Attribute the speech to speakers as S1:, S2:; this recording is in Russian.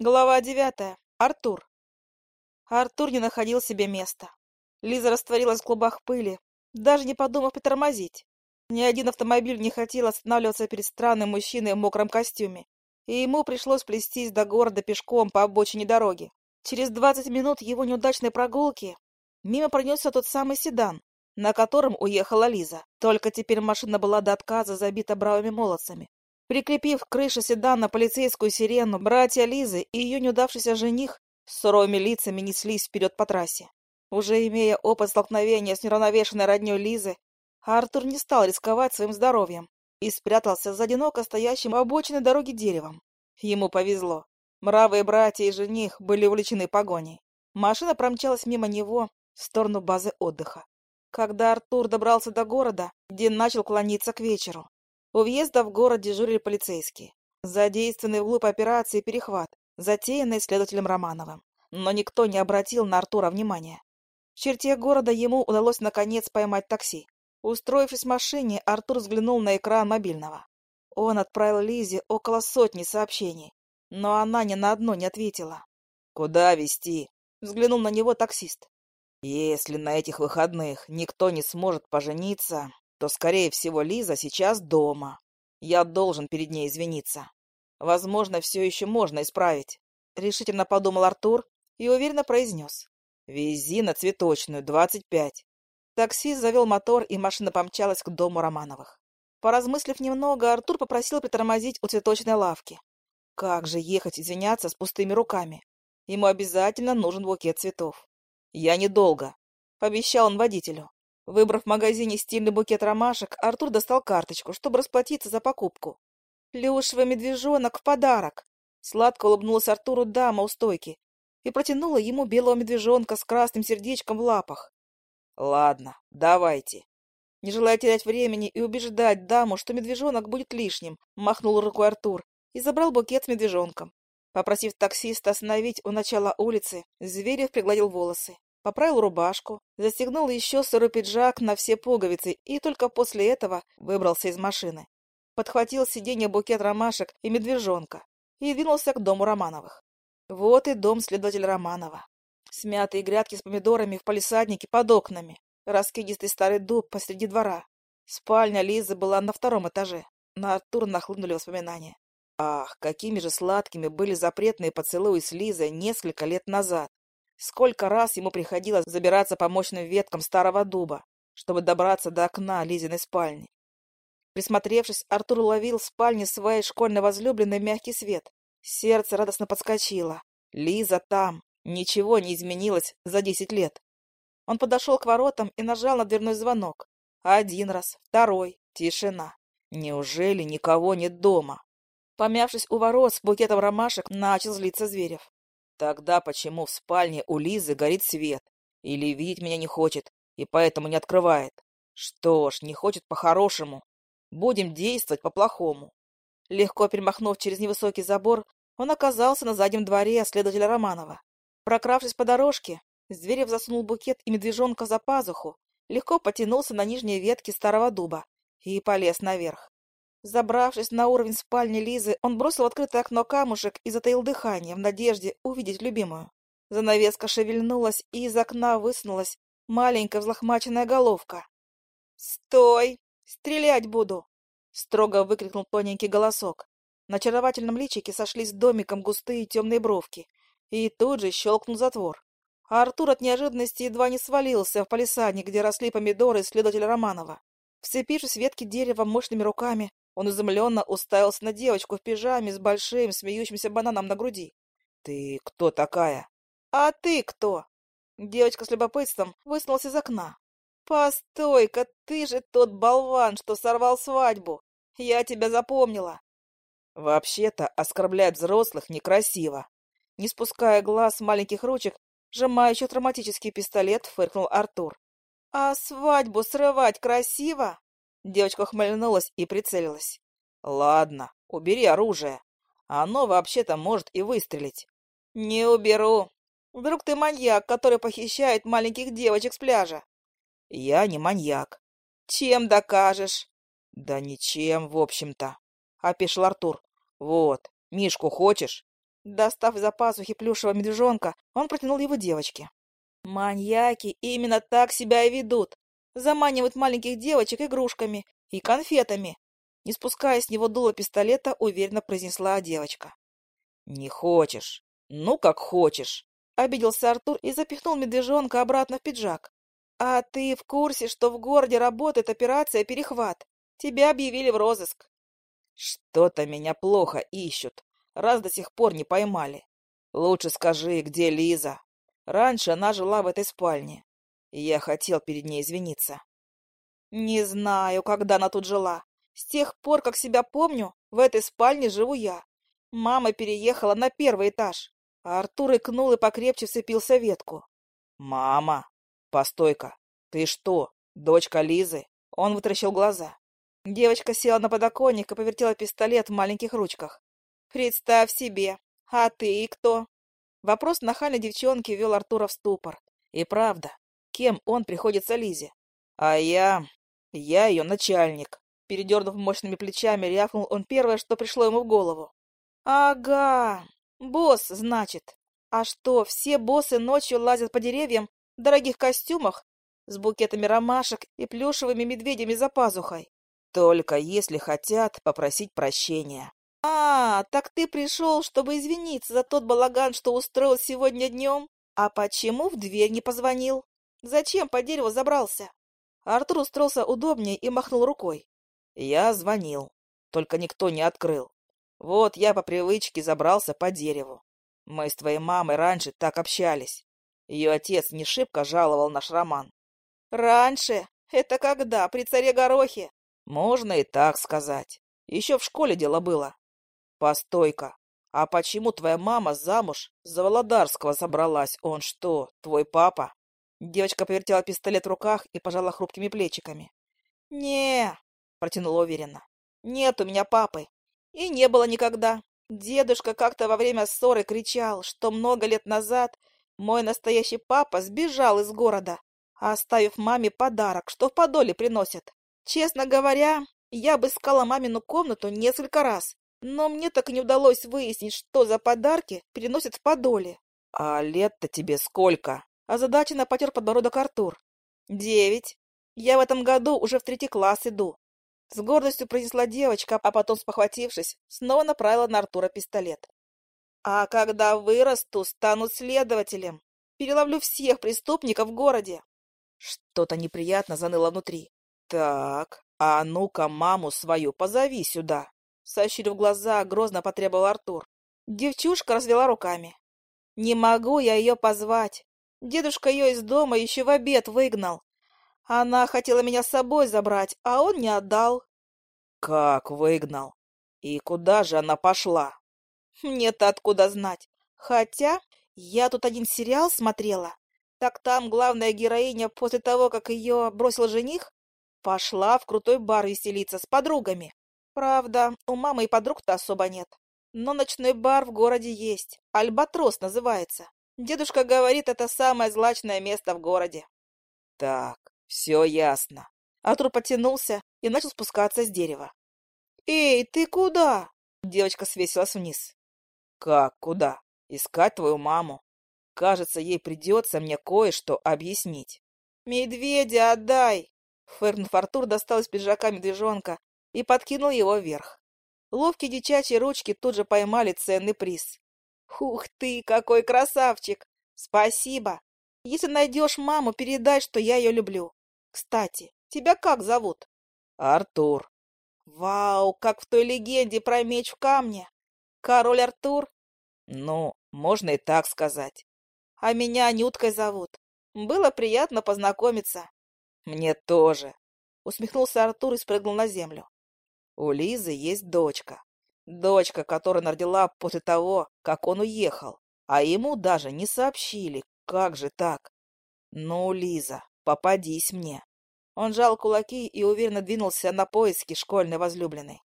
S1: Глава девятая. Артур. Артур не находил себе места. Лиза растворилась в клубах пыли, даже не подумав притормозить. Ни один автомобиль не хотел останавливаться перед странным мужчиной в мокром костюме, и ему пришлось плестись до города пешком по обочине дороги. Через двадцать минут его неудачной прогулки мимо пронесся тот самый седан, на котором уехала Лиза. Только теперь машина была до отказа забита бравыми молодцами. Прикрепив к крыше седана полицейскую сирену, братья Лизы и ее неудавшийся жених с суровыми лицами неслись вперед по трассе. Уже имея опыт столкновения с неравновешенной родней Лизы, Артур не стал рисковать своим здоровьем и спрятался за одиноко стоящим у обочины дороги деревом. Ему повезло. Мравые братья и жених были увлечены погоней. Машина промчалась мимо него в сторону базы отдыха. Когда Артур добрался до города, день начал клониться к вечеру. У въезда в город дежурили полицейские, задействованный в глубь операции «Перехват», затеянный следователем Романовым. Но никто не обратил на Артура внимания. В черте города ему удалось наконец поймать такси. Устроившись в машине, Артур взглянул на экран мобильного. Он отправил Лизе около сотни сообщений, но она ни на одно не ответила.
S2: «Куда везти?»
S1: — взглянул на него таксист.
S2: «Если на этих выходных никто не сможет пожениться, то, скорее всего, Лиза сейчас дома. Я должен перед ней извиниться. Возможно, все еще можно исправить. Решительно подумал Артур и уверенно произнес. Вези на цветочную, двадцать пять.
S1: Такси завел мотор, и машина помчалась к дому Романовых. Поразмыслив немного, Артур попросил притормозить у цветочной лавки. Как же ехать извиняться с пустыми руками? Ему обязательно нужен букет цветов.
S2: «Я недолго», —
S1: пообещал он водителю. Выбрав в магазине стильный букет ромашек, Артур достал карточку, чтобы расплатиться за покупку. «Плюшевый медвежонок в подарок!» Сладко улыбнулась Артуру дама у стойки и протянула ему белого медвежонка с красным сердечком в лапах.
S2: «Ладно, давайте».
S1: Не желая терять времени и убеждать даму, что медвежонок будет лишним, махнул рукой Артур и забрал букет с медвежонком. Попросив таксиста остановить у начала улицы, Зверев пригладил волосы поправил рубашку, застегнул еще сырой пиджак на все пуговицы и только после этого выбрался из машины. Подхватил с сиденья букет ромашек и медвежонка и двинулся к дому Романовых. Вот и дом следователя Романова. Смятые грядки с помидорами в палисаднике под окнами, раскидистый старый дуб посреди двора. Спальня Лизы была на втором этаже. На Артур нахлынули воспоминания. Ах, какими же сладкими были запретные поцелуи с Лизой несколько лет назад. Сколько раз ему приходилось забираться по мощным веткам старого дуба, чтобы добраться до окна Лизиной спальни. Присмотревшись, Артур уловил в спальне своей школьной возлюбленной мягкий свет. Сердце радостно подскочило. Лиза там. Ничего не изменилось за десять лет. Он подошел к воротам и нажал на дверной звонок. Один раз, второй. Тишина. Неужели никого нет дома? Помявшись у ворот с букетом ромашек, начал злиться Зверев. Тогда почему в спальне у Лизы горит свет? Или видеть меня не хочет, и поэтому не открывает? Что ж, не хочет по-хорошему. Будем действовать по-плохому. Легко перемахнув через невысокий забор, он оказался на заднем дворе следователя Романова. Прокравшись по дорожке, Зверев засунул букет и медвежонка за пазуху, легко потянулся на нижние ветки старого дуба и полез наверх. Забравшись на уровень спальни Лизы, он бросил в открытое окно камушек и затаил дыхание в надежде увидеть любимую. Занавеска шевельнулась, и из окна высунулась маленькая взлохмаченная головка. «Стой! Стрелять буду!» — строго выкрикнул тоненький голосок. На очаровательном личике сошлись домиком густые темные бровки, и тут же щелкнул затвор. А Артур от неожиданности едва не свалился в палисадник, где росли помидоры следователя Романова. Вцепившись ветки дерева мощными руками, он изумленно уставился на девочку в пижаме с большим смеющимся бананом на груди.
S2: «Ты кто такая?»
S1: «А ты кто?» Девочка с любопытством высунулась из окна. «Постой-ка, ты же тот болван, что сорвал свадьбу! Я тебя запомнила!»
S2: «Вообще-то оскорблять взрослых некрасиво!» Не спуская глаз маленьких ручек, сжимающий травматический пистолет, фыркнул Артур.
S1: «А свадьбу срывать красиво?»
S2: Девочка ухмыльнулась и прицелилась. «Ладно, убери оружие. Оно вообще-то может и выстрелить».
S1: «Не уберу. Вдруг ты маньяк, который похищает маленьких девочек с пляжа?»
S2: «Я не маньяк».
S1: «Чем докажешь?»
S2: «Да ничем, в общем-то», — опешил Артур. «Вот, Мишку хочешь?»
S1: Достав из-за пазухи плюшевого медвежонка, он протянул его девочке. Маньяки именно так себя и ведут. Заманивают маленьких девочек игрушками и конфетами. Не спуская с него дуло пистолета, уверенно произнесла девочка.
S2: «Не хочешь? Ну, как хочешь!»
S1: Обиделся Артур и запихнул медвежонка обратно в пиджак. «А ты в курсе, что в городе работает операция «Перехват»? Тебя объявили в розыск».
S2: «Что-то меня плохо ищут, раз до сих пор не поймали. Лучше скажи, где Лиза? Раньше она жила в этой спальне, я хотел перед ней извиниться».
S1: «Не знаю, когда она тут жила. С тех пор, как себя помню, в этой спальне живу я. Мама переехала на первый этаж, а Артур икнул и покрепче вцепился в ветку.
S2: «Мама!» «Постой-ка! Ты что, дочка Лизы?» Он вытаращил глаза.
S1: Девочка села на подоконник и повертела пистолет в маленьких ручках. «Представь себе! А ты кто?» Вопрос нахальной девчонки вел Артура в ступор. И правда, кем он приходится Лизе?
S2: «А я... я ее начальник!»
S1: Передернув мощными плечами, рявкнул он первое, что пришло ему в голову. «Ага, босс, значит. А что, все боссы ночью лазят по деревьям дорогих костюмах с букетами ромашек и плюшевыми медведями за пазухой.
S2: Только если хотят попросить прощения.
S1: А, так ты пришел, чтобы извиниться за тот балаган, что устроил сегодня днем? А почему в дверь не позвонил? Зачем по дереву забрался? Артур устроился удобнее и махнул рукой.
S2: Я звонил, только никто не открыл. Вот я по привычке забрался по дереву. Мы с твоей мамой раньше так общались. Ее отец не шибко жаловал наш роман.
S1: Раньше? Это когда? При царе Горохе?
S2: Можно и так сказать. Еще в школе дело было. Постой-ка. А почему твоя мама замуж за Володарского собралась? Он что, твой папа?
S1: Девочка повертела пистолет в руках и пожала хрупкими плечиками. не протянула уверенно. «Нет у меня папы. И не было никогда. Дедушка как-то во время ссоры кричал, что много лет назад мой настоящий папа сбежал из города, оставив маме подарок, что в подоле приносят. Честно говоря, я бы искала мамину комнату несколько раз, но мне так и не удалось выяснить, что за подарки переносят в подоле.
S2: — А лет-то тебе сколько?
S1: — озадаченно потер подбородок Артур. — Девять. Я в этом году уже в третий класс иду. С гордостью произнесла девочка, а потом, спохватившись, снова направила на Артура пистолет. А когда вырасту, стану следователем. Переловлю всех преступников в городе.
S2: Что-то неприятно заныло внутри. Так, а ну-ка маму свою позови сюда.
S1: Сощурив глаза, грозно потребовал Артур. Девчушка развела руками. Не могу я ее позвать. Дедушка ее из дома еще в обед выгнал. Она хотела меня с собой забрать, а он не отдал.
S2: Как выгнал? И куда же она пошла?
S1: Мне-то откуда знать. Хотя я тут один сериал смотрела. Так там главная героиня после того, как ее бросил жених, пошла в крутой бар веселиться с подругами. Правда, у мамы и подруг-то особо нет. Но ночной бар в городе есть. Альбатрос называется. Дедушка говорит, это самое злачное место в городе.
S2: Так, все ясно.
S1: Артур потянулся и начал спускаться с дерева. «Эй, ты куда?» Девочка свесилась вниз.
S2: Как? Куда? Искать твою маму. Кажется, ей придется мне кое-что объяснить.
S1: Медведя отдай! Фыркнув Артур достал из пиджака медвежонка и подкинул его вверх. Ловкие дичачьи ручки тут же поймали ценный приз. Ух ты, какой красавчик! Спасибо! Если найдешь маму, передай, что я ее люблю. Кстати, тебя как зовут?
S2: Артур.
S1: Вау, как в той легенде про меч в камне. Король Артур?
S2: Ну, можно и так сказать.
S1: А меня Нюткой зовут. Было приятно познакомиться.
S2: Мне тоже.
S1: Усмехнулся Артур и спрыгнул на землю.
S2: У Лизы есть дочка. Дочка, которую родила после того, как он уехал. А ему даже не сообщили. Как же так? Ну, Лиза, попадись мне.
S1: Он жал кулаки и уверенно двинулся на поиски школьной возлюбленной.